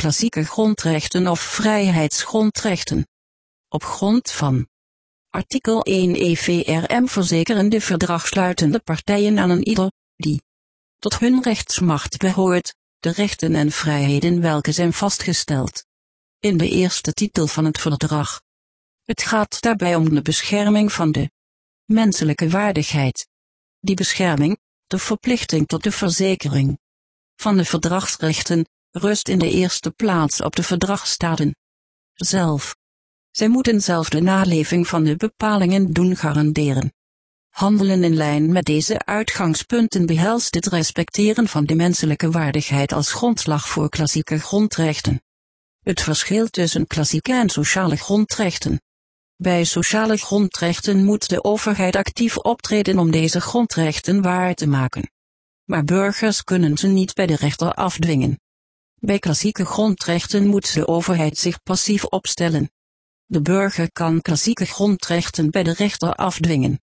klassieke grondrechten of vrijheidsgrondrechten. Op grond van artikel 1 EVRM verzekeren de verdragsluitende partijen aan een ieder, die tot hun rechtsmacht behoort, de rechten en vrijheden welke zijn vastgesteld in de eerste titel van het verdrag. Het gaat daarbij om de bescherming van de menselijke waardigheid. Die bescherming, de verplichting tot de verzekering van de verdragsrechten, rust in de eerste plaats op de verdragsstaten zelf. Zij moeten zelf de naleving van de bepalingen doen garanderen. Handelen in lijn met deze uitgangspunten behelst het respecteren van de menselijke waardigheid als grondslag voor klassieke grondrechten. Het verschil tussen klassieke en sociale grondrechten. Bij sociale grondrechten moet de overheid actief optreden om deze grondrechten waar te maken. Maar burgers kunnen ze niet bij de rechter afdwingen. Bij klassieke grondrechten moet de overheid zich passief opstellen. De burger kan klassieke grondrechten bij de rechter afdwingen.